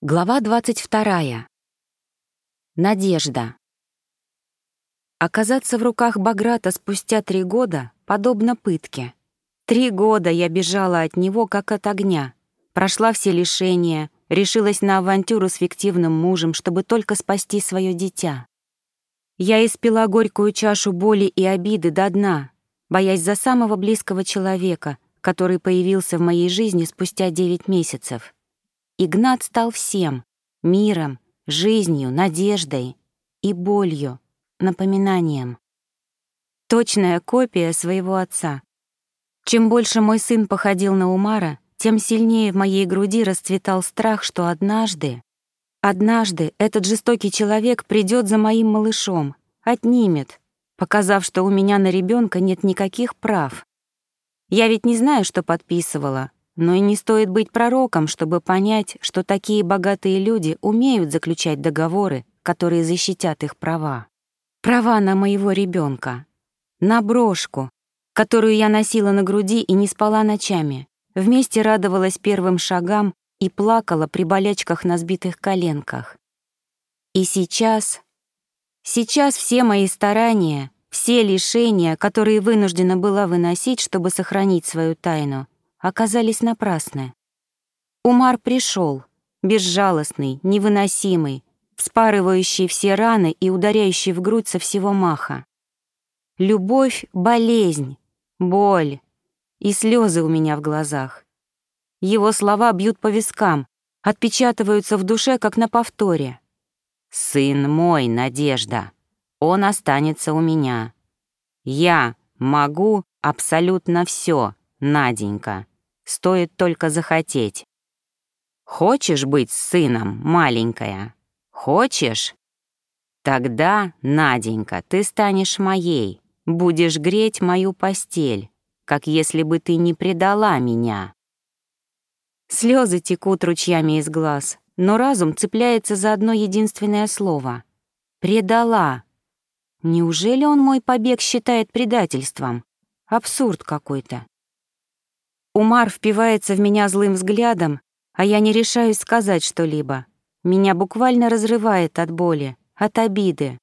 Глава 22. Надежда. Оказаться в руках Баграта спустя три года подобно пытке. Три года я бежала от него, как от огня. Прошла все лишения, решилась на авантюру с фиктивным мужем, чтобы только спасти свое дитя. Я испила горькую чашу боли и обиды до дна, боясь за самого близкого человека, который появился в моей жизни спустя девять месяцев — Игнат стал всем — миром, жизнью, надеждой и болью, напоминанием. Точная копия своего отца. Чем больше мой сын походил на Умара, тем сильнее в моей груди расцветал страх, что однажды, однажды этот жестокий человек придет за моим малышом, отнимет, показав, что у меня на ребенка нет никаких прав. Я ведь не знаю, что подписывала, но и не стоит быть пророком, чтобы понять, что такие богатые люди умеют заключать договоры, которые защитят их права. Права на моего ребенка, на брошку, которую я носила на груди и не спала ночами, вместе радовалась первым шагам и плакала при болячках на сбитых коленках. И сейчас, сейчас все мои старания, все лишения, которые вынуждена была выносить, чтобы сохранить свою тайну — оказались напрасны. Умар пришел, безжалостный, невыносимый, вспарывающий все раны и ударяющий в грудь со всего маха. Любовь — болезнь, боль и слезы у меня в глазах. Его слова бьют по вискам, отпечатываются в душе, как на повторе. «Сын мой, Надежда, он останется у меня. Я могу абсолютно все, Наденька. Стоит только захотеть. Хочешь быть сыном, маленькая? Хочешь? Тогда, Наденька, ты станешь моей, будешь греть мою постель, как если бы ты не предала меня. Слезы текут ручьями из глаз, но разум цепляется за одно единственное слово — «предала». Неужели он мой побег считает предательством? Абсурд какой-то. Умар впивается в меня злым взглядом, а я не решаюсь сказать что-либо. Меня буквально разрывает от боли, от обиды,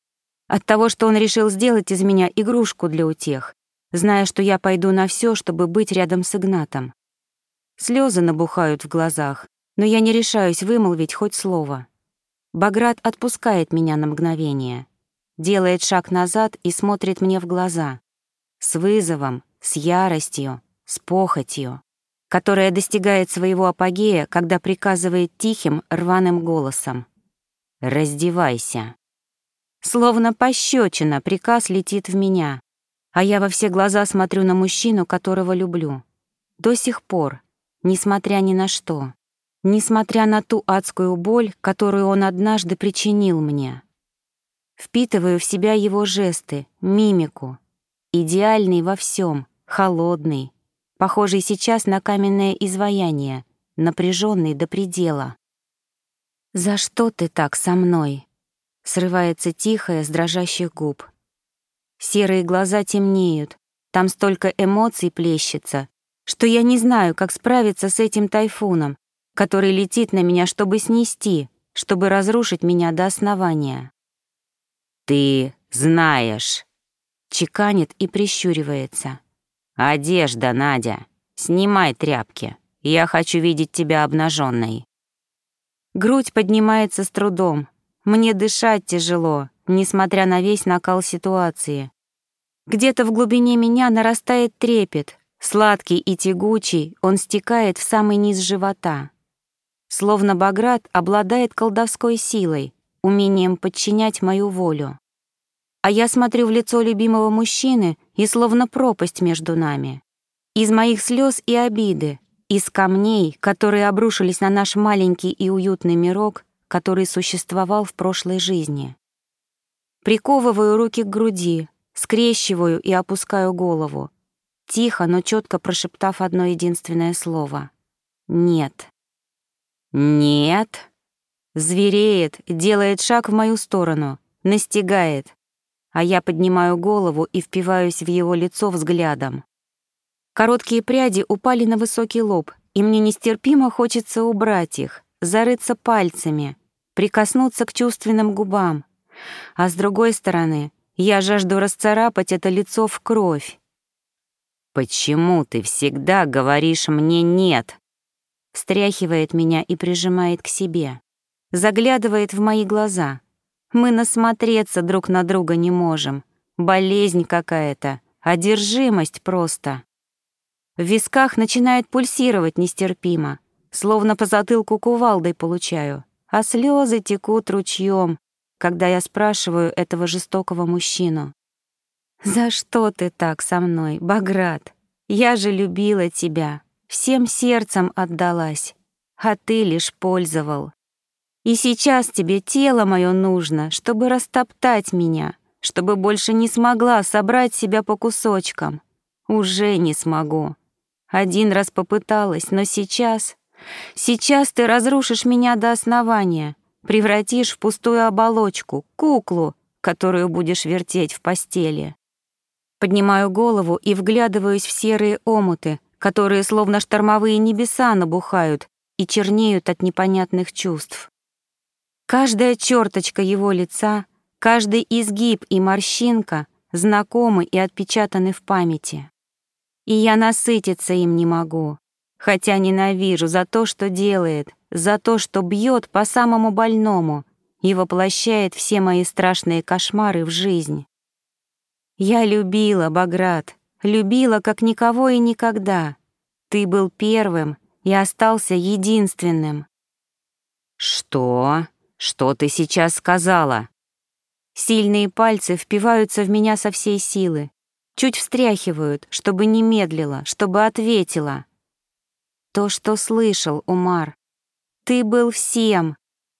от того, что он решил сделать из меня игрушку для утех, зная, что я пойду на все, чтобы быть рядом с Игнатом. Слезы набухают в глазах, но я не решаюсь вымолвить хоть слово. Баграт отпускает меня на мгновение, делает шаг назад и смотрит мне в глаза. С вызовом, с яростью, с похотью которая достигает своего апогея, когда приказывает тихим, рваным голосом. «Раздевайся». Словно пощечина, приказ летит в меня, а я во все глаза смотрю на мужчину, которого люблю. До сих пор, несмотря ни на что, несмотря на ту адскую боль, которую он однажды причинил мне. Впитываю в себя его жесты, мимику, идеальный во всем, холодный, похожий сейчас на каменное изваяние, напряженный до предела. «За что ты так со мной?» — срывается тихое с дрожащих губ. Серые глаза темнеют, там столько эмоций плещется, что я не знаю, как справиться с этим тайфуном, который летит на меня, чтобы снести, чтобы разрушить меня до основания. «Ты знаешь», — чеканит и прищуривается. «Одежда, Надя. Снимай тряпки. Я хочу видеть тебя обнаженной. Грудь поднимается с трудом. Мне дышать тяжело, несмотря на весь накал ситуации. Где-то в глубине меня нарастает трепет. Сладкий и тягучий, он стекает в самый низ живота. Словно Баграт обладает колдовской силой, умением подчинять мою волю а я смотрю в лицо любимого мужчины, и словно пропасть между нами. Из моих слез и обиды, из камней, которые обрушились на наш маленький и уютный мирок, который существовал в прошлой жизни. Приковываю руки к груди, скрещиваю и опускаю голову, тихо, но четко прошептав одно единственное слово. «Нет». «Нет». Звереет, делает шаг в мою сторону, настигает, а я поднимаю голову и впиваюсь в его лицо взглядом. Короткие пряди упали на высокий лоб, и мне нестерпимо хочется убрать их, зарыться пальцами, прикоснуться к чувственным губам. А с другой стороны, я жажду расцарапать это лицо в кровь. «Почему ты всегда говоришь мне «нет»?» Встряхивает меня и прижимает к себе. Заглядывает в мои глаза. Мы насмотреться друг на друга не можем. Болезнь какая-то, одержимость просто. В висках начинает пульсировать нестерпимо, словно по затылку кувалдой получаю, а слезы текут ручьем, когда я спрашиваю этого жестокого мужчину. «За что ты так со мной, Баграт? Я же любила тебя, всем сердцем отдалась, а ты лишь пользовал. И сейчас тебе тело мое нужно, чтобы растоптать меня, чтобы больше не смогла собрать себя по кусочкам. Уже не смогу. Один раз попыталась, но сейчас... Сейчас ты разрушишь меня до основания, превратишь в пустую оболочку, куклу, которую будешь вертеть в постели. Поднимаю голову и вглядываюсь в серые омуты, которые словно штормовые небеса набухают и чернеют от непонятных чувств. Каждая черточка его лица, каждый изгиб и морщинка знакомы и отпечатаны в памяти. И я насытиться им не могу, хотя ненавижу за то, что делает, за то, что бьет по самому больному и воплощает все мои страшные кошмары в жизнь. Я любила, Баграт, любила как никого и никогда. Ты был первым и остался единственным. Что? Что ты сейчас сказала? Сильные пальцы впиваются в меня со всей силы, чуть встряхивают, чтобы не медлила, чтобы ответила. То, что слышал, Умар. Ты был всем,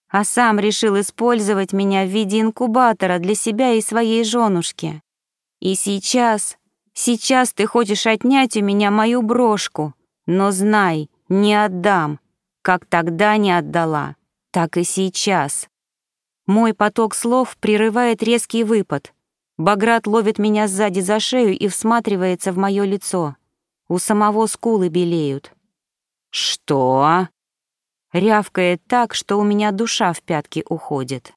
а сам решил использовать меня в виде инкубатора для себя и своей женушки. И сейчас, сейчас ты хочешь отнять у меня мою брошку, но знай, не отдам, как тогда не отдала, так и сейчас. Мой поток слов прерывает резкий выпад. Баграт ловит меня сзади за шею и всматривается в мое лицо. У самого скулы белеют. «Что?» Рявкает так, что у меня душа в пятки уходит.